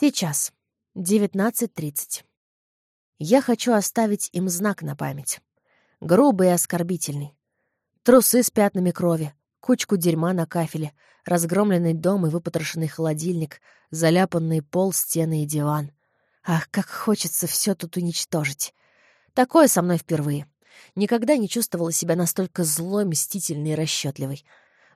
Сейчас. 19.30. Я хочу оставить им знак на память. Грубый и оскорбительный. Трусы с пятнами крови, кучку дерьма на кафеле, разгромленный дом и выпотрошенный холодильник, заляпанный пол, стены и диван. Ах, как хочется все тут уничтожить. Такое со мной впервые. Никогда не чувствовала себя настолько злой, мстительной и расчетливой.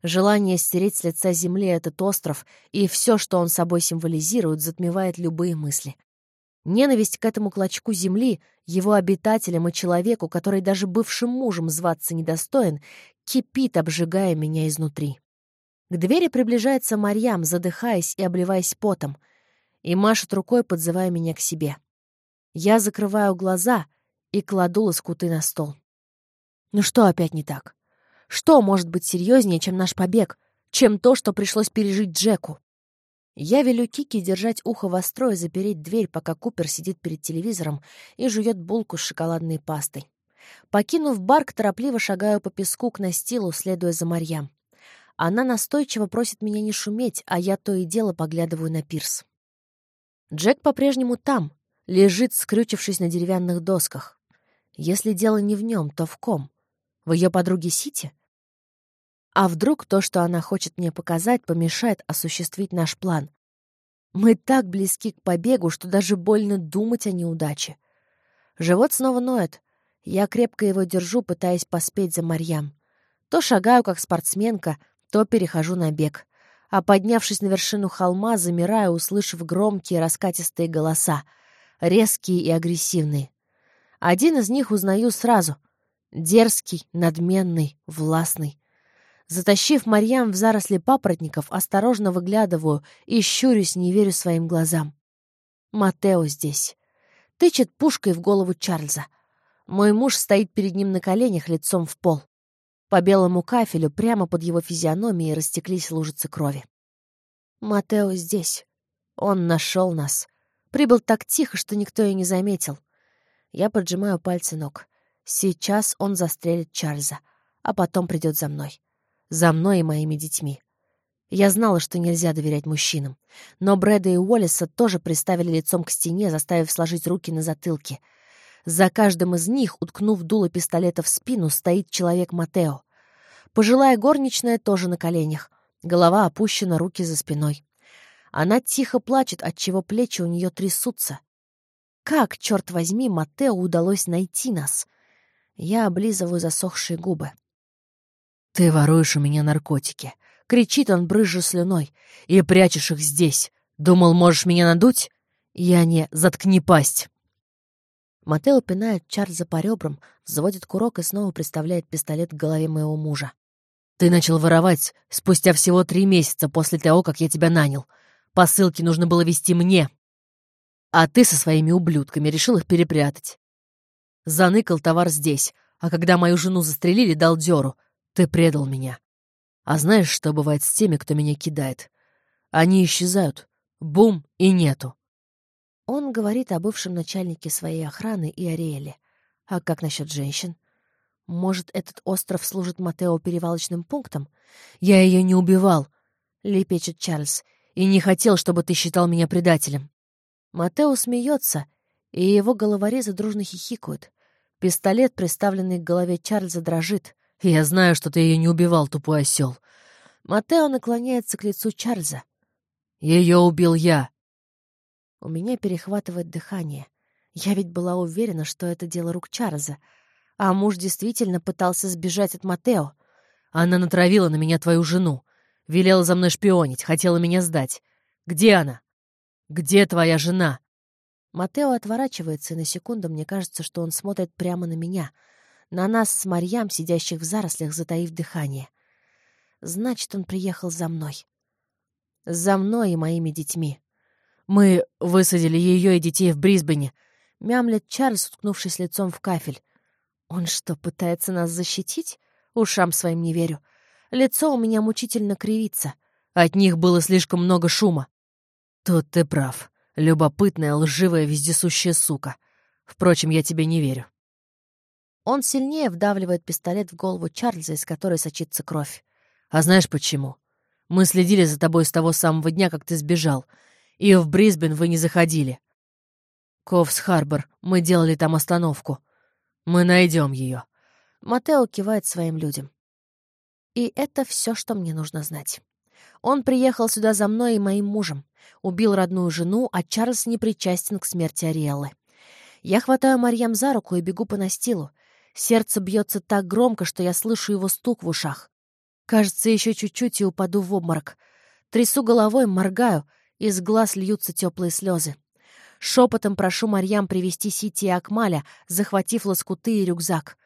Желание стереть с лица земли этот остров и все, что он собой символизирует, затмевает любые мысли. Ненависть к этому клочку земли, его обитателям и человеку, который даже бывшим мужем зваться недостоин, кипит, обжигая меня изнутри. К двери приближается Марьям, задыхаясь и обливаясь потом, и машет рукой, подзывая меня к себе. Я закрываю глаза и кладу лоскуты на стол. Ну что опять не так? Что может быть серьезнее, чем наш побег, чем то, что пришлось пережить Джеку? Я велю Кики держать ухо востро и запереть дверь, пока Купер сидит перед телевизором и жует булку с шоколадной пастой. Покинув барк, торопливо шагаю по песку к настилу, следуя за Марьям. Она настойчиво просит меня не шуметь, а я то и дело поглядываю на пирс. Джек по-прежнему там, лежит, скрючившись на деревянных досках. Если дело не в нем, то в ком? В ее подруге Сити? А вдруг то, что она хочет мне показать, помешает осуществить наш план? Мы так близки к побегу, что даже больно думать о неудаче. Живот снова ноет. Я крепко его держу, пытаясь поспеть за Марьям. То шагаю, как спортсменка, то перехожу на бег. А поднявшись на вершину холма, замираю, услышав громкие раскатистые голоса, резкие и агрессивные. Один из них узнаю сразу. Дерзкий, надменный, властный. Затащив Марьям в заросли папоротников, осторожно выглядываю и щурюсь, не верю своим глазам. Матео здесь. Тычет пушкой в голову Чарльза. Мой муж стоит перед ним на коленях, лицом в пол. По белому кафелю прямо под его физиономией растеклись лужицы крови. Матео здесь. Он нашел нас. Прибыл так тихо, что никто и не заметил. Я поджимаю пальцы ног. Сейчас он застрелит Чарльза, а потом придет за мной за мной и моими детьми. Я знала, что нельзя доверять мужчинам. Но Брэда и Уоллеса тоже приставили лицом к стене, заставив сложить руки на затылке. За каждым из них, уткнув дуло пистолета в спину, стоит человек Матео. Пожилая горничная тоже на коленях. Голова опущена, руки за спиной. Она тихо плачет, отчего плечи у нее трясутся. Как, черт возьми, Матео удалось найти нас? Я облизываю засохшие губы. «Ты воруешь у меня наркотики!» — кричит он, брызжа слюной. «И прячешь их здесь! Думал, можешь меня надуть? Я не... Заткни пасть!» Матео пинает Чарльза по ребрам, взводит курок и снова представляет пистолет к голове моего мужа. «Ты начал воровать спустя всего три месяца после того, как я тебя нанял. Посылки нужно было вести мне. А ты со своими ублюдками решил их перепрятать. Заныкал товар здесь, а когда мою жену застрелили, дал дёру. Ты предал меня. А знаешь, что бывает с теми, кто меня кидает? Они исчезают. Бум, и нету. Он говорит о бывшем начальнике своей охраны и Ариэле. А как насчет женщин? Может, этот остров служит Матео перевалочным пунктом? Я ее не убивал, — лепечет Чарльз, — и не хотел, чтобы ты считал меня предателем. Матео смеется, и его головорезы дружно хихикают. Пистолет, приставленный к голове Чарльза, дрожит. Я знаю, что ты ее не убивал, тупой осел. Матео наклоняется к лицу Чарльза. Ее убил я. У меня перехватывает дыхание. Я ведь была уверена, что это дело рук Чарльза. А муж действительно пытался сбежать от Матео. Она натравила на меня твою жену. Велела за мной шпионить, хотела меня сдать. Где она? Где твоя жена? Матео отворачивается, и на секунду мне кажется, что он смотрит прямо на меня — на нас с Марьям, сидящих в зарослях, затаив дыхание. Значит, он приехал за мной. За мной и моими детьми. Мы высадили ее и детей в Брисбене. Мямлет Чарльз, уткнувшись лицом в кафель. Он что, пытается нас защитить? Ушам своим не верю. Лицо у меня мучительно кривится. От них было слишком много шума. Тут ты прав. Любопытная, лживая, вездесущая сука. Впрочем, я тебе не верю. Он сильнее вдавливает пистолет в голову Чарльза, из которой сочится кровь. «А знаешь почему? Мы следили за тобой с того самого дня, как ты сбежал. И в Брисбен вы не заходили. Ковс-Харбор, мы делали там остановку. Мы найдем ее. Матео кивает своим людям. И это все, что мне нужно знать. Он приехал сюда за мной и моим мужем, убил родную жену, а Чарльз не причастен к смерти Ариэллы. Я хватаю Марьям за руку и бегу по настилу. Сердце бьется так громко, что я слышу его стук в ушах. Кажется, еще чуть-чуть и упаду в обморок. Трясу головой, моргаю, из глаз льются теплые слезы. Шепотом прошу Марьям привести Сити и Акмаля, захватив лоскуты и рюкзак.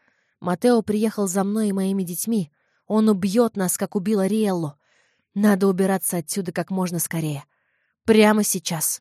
Матео приехал за мной и моими детьми. Он убьет нас, как убил Ариэллу. Надо убираться отсюда как можно скорее. Прямо сейчас.